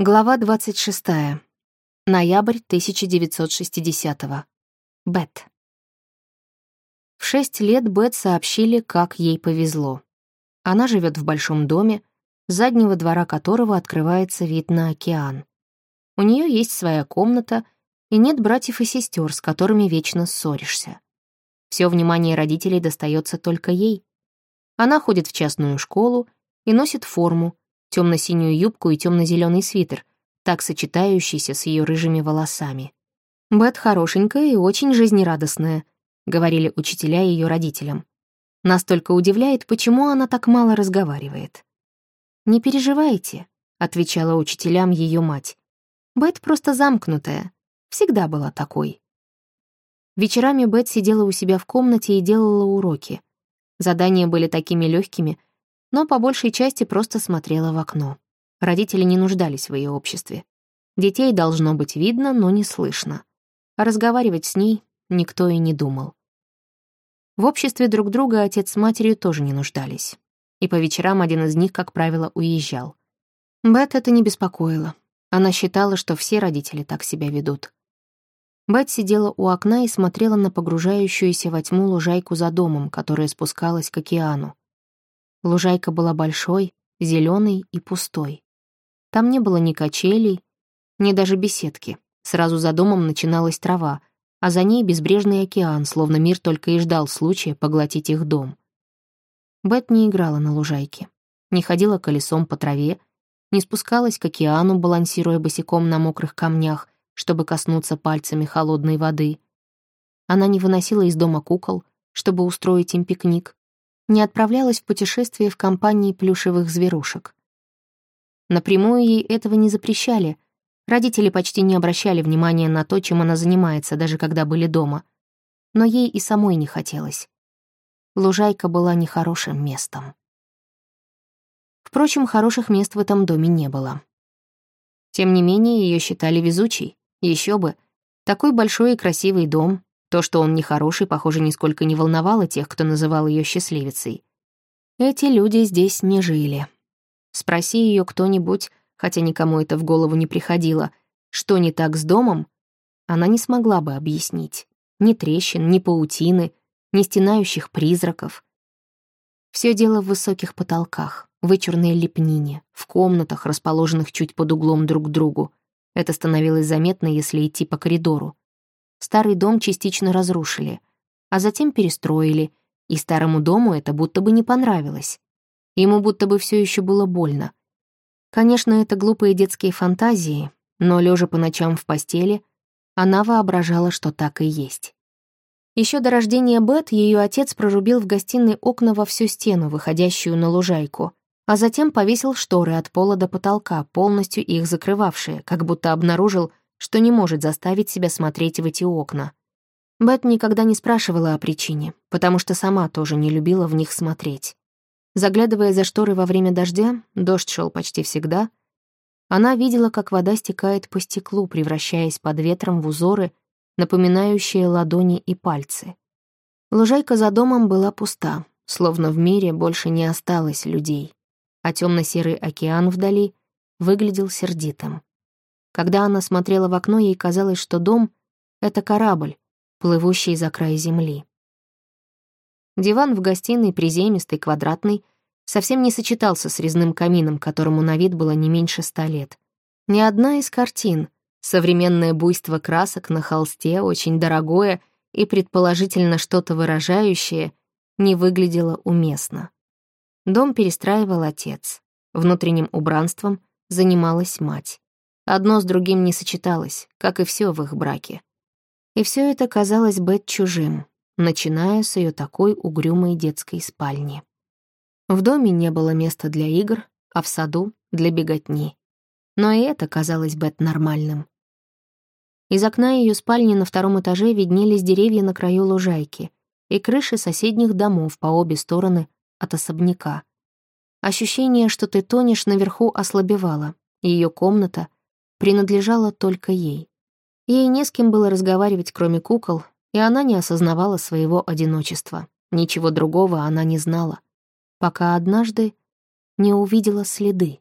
Глава 26. Ноябрь 1960-го. Бет. В шесть лет Бет сообщили, как ей повезло. Она живет в большом доме, заднего двора которого открывается вид на океан. У нее есть своя комната, и нет братьев и сестер, с которыми вечно ссоришься. Все внимание родителей достается только ей. Она ходит в частную школу и носит форму, темно-синюю юбку и темно-зеленый свитер, так сочетающийся с ее рыжими волосами. «Бет хорошенькая и очень жизнерадостная», — говорили учителя ее родителям. Настолько удивляет, почему она так мало разговаривает. «Не переживайте», — отвечала учителям ее мать. «Бет просто замкнутая, всегда была такой». Вечерами Бет сидела у себя в комнате и делала уроки. Задания были такими легкими, но по большей части просто смотрела в окно. Родители не нуждались в ее обществе. Детей должно быть видно, но не слышно. А разговаривать с ней никто и не думал. В обществе друг друга отец с матерью тоже не нуждались. И по вечерам один из них, как правило, уезжал. Бет это не беспокоило. Она считала, что все родители так себя ведут. Бет сидела у окна и смотрела на погружающуюся во тьму лужайку за домом, которая спускалась к океану. Лужайка была большой, зеленой и пустой. Там не было ни качелей, ни даже беседки. Сразу за домом начиналась трава, а за ней безбрежный океан, словно мир только и ждал случая поглотить их дом. Бет не играла на лужайке, не ходила колесом по траве, не спускалась к океану, балансируя босиком на мокрых камнях, чтобы коснуться пальцами холодной воды. Она не выносила из дома кукол, чтобы устроить им пикник, не отправлялась в путешествие в компании плюшевых зверушек. Напрямую ей этого не запрещали. Родители почти не обращали внимания на то, чем она занимается, даже когда были дома. Но ей и самой не хотелось. Лужайка была нехорошим местом. Впрочем, хороших мест в этом доме не было. Тем не менее, ее считали везучей. Еще бы. Такой большой и красивый дом, то, что он нехороший, похоже, нисколько не волновало тех, кто называл ее счастливицей. Эти люди здесь не жили. Спроси ее кто-нибудь, хотя никому это в голову не приходило, что не так с домом, она не смогла бы объяснить. Ни трещин, ни паутины, ни стенающих призраков. Все дело в высоких потолках, вычурной лепнине, в комнатах, расположенных чуть под углом друг к другу. Это становилось заметно, если идти по коридору. Старый дом частично разрушили, а затем перестроили, и старому дому это будто бы не понравилось. Ему будто бы все еще было больно. Конечно, это глупые детские фантазии, но, лежа по ночам в постели, она воображала, что так и есть. Еще до рождения Бет ее отец прорубил в гостиной окна во всю стену, выходящую на лужайку, а затем повесил шторы от пола до потолка, полностью их закрывавшие, как будто обнаружил, что не может заставить себя смотреть в эти окна. Бет никогда не спрашивала о причине, потому что сама тоже не любила в них смотреть. Заглядывая за шторы во время дождя, дождь шел почти всегда, она видела, как вода стекает по стеклу, превращаясь под ветром в узоры, напоминающие ладони и пальцы. Лужайка за домом была пуста, словно в мире больше не осталось людей, а темно-серый океан вдали выглядел сердитым. Когда она смотрела в окно, ей казалось, что дом — это корабль, плывущий за край земли. Диван в гостиной, приземистый, квадратный, совсем не сочетался с резным камином, которому на вид было не меньше ста лет. Ни одна из картин, современное буйство красок на холсте, очень дорогое и предположительно что-то выражающее, не выглядела уместно. Дом перестраивал отец. Внутренним убранством занималась мать. Одно с другим не сочеталось, как и все в их браке. И все это казалось Бет чужим, начиная с ее такой угрюмой детской спальни. В доме не было места для игр, а в саду — для беготни. Но и это казалось Бет нормальным. Из окна ее спальни на втором этаже виднелись деревья на краю лужайки и крыши соседних домов по обе стороны от особняка. Ощущение, что ты тонешь наверху, ослабевало, и ее комната принадлежала только ей. Ей не с кем было разговаривать, кроме кукол, и она не осознавала своего одиночества. Ничего другого она не знала, пока однажды не увидела следы.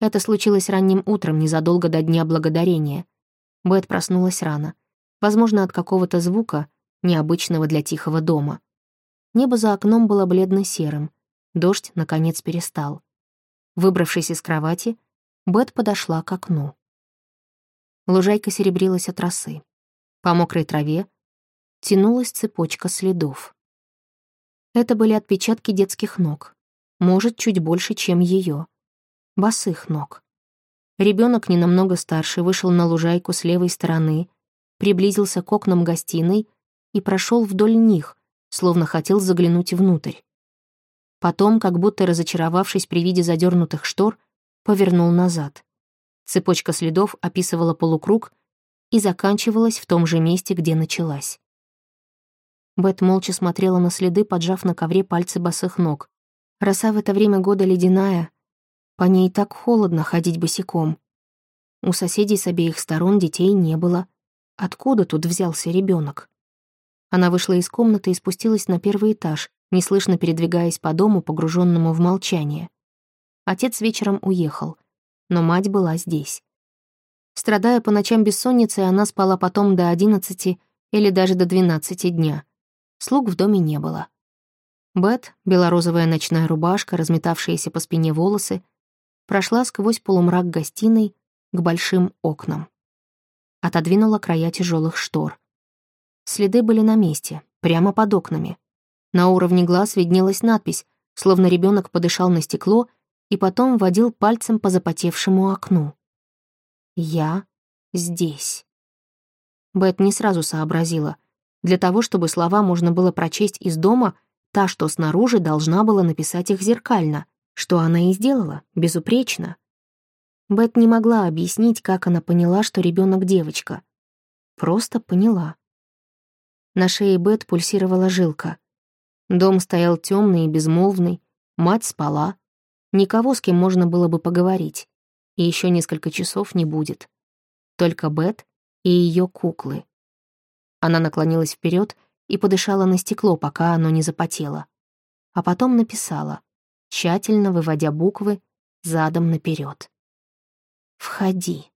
Это случилось ранним утром, незадолго до Дня Благодарения. Бет проснулась рано. Возможно, от какого-то звука, необычного для тихого дома. Небо за окном было бледно-серым. Дождь, наконец, перестал. Выбравшись из кровати, Бет подошла к окну. Лужайка серебрилась от росы. По мокрой траве тянулась цепочка следов. Это были отпечатки детских ног. Может, чуть больше, чем ее босых ног. Ребенок ненамного старше вышел на лужайку с левой стороны, приблизился к окнам гостиной и прошел вдоль них, словно хотел заглянуть внутрь. Потом, как будто разочаровавшись при виде задернутых штор, повернул назад. Цепочка следов описывала полукруг и заканчивалась в том же месте, где началась. Бет молча смотрела на следы, поджав на ковре пальцы босых ног. Роса в это время года ледяная, по ней так холодно ходить босиком. У соседей с обеих сторон детей не было. Откуда тут взялся ребенок? Она вышла из комнаты и спустилась на первый этаж, неслышно передвигаясь по дому, погруженному в молчание. Отец вечером уехал, но мать была здесь. Страдая по ночам бессонницей, она спала потом до одиннадцати или даже до двенадцати дня. Слуг в доме не было. Бет, белорозовая ночная рубашка, разметавшиеся по спине волосы, прошла сквозь полумрак гостиной к большим окнам. Отодвинула края тяжелых штор. Следы были на месте, прямо под окнами. На уровне глаз виднелась надпись, словно ребенок подышал на стекло и потом водил пальцем по запотевшему окну. «Я здесь». Бет не сразу сообразила. Для того, чтобы слова можно было прочесть из дома, та, что снаружи, должна была написать их зеркально — что она и сделала, безупречно. Бет не могла объяснить, как она поняла, что ребенок девочка. Просто поняла. На шее Бет пульсировала жилка. Дом стоял темный и безмолвный, мать спала. Никого, с кем можно было бы поговорить. И еще несколько часов не будет. Только Бет и ее куклы. Она наклонилась вперед и подышала на стекло, пока оно не запотело. А потом написала тщательно выводя буквы задом наперед. «Входи».